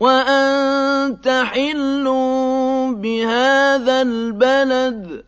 وَأَنتَ حِلٌّ بِهَٰذَا الْبَلَدِ.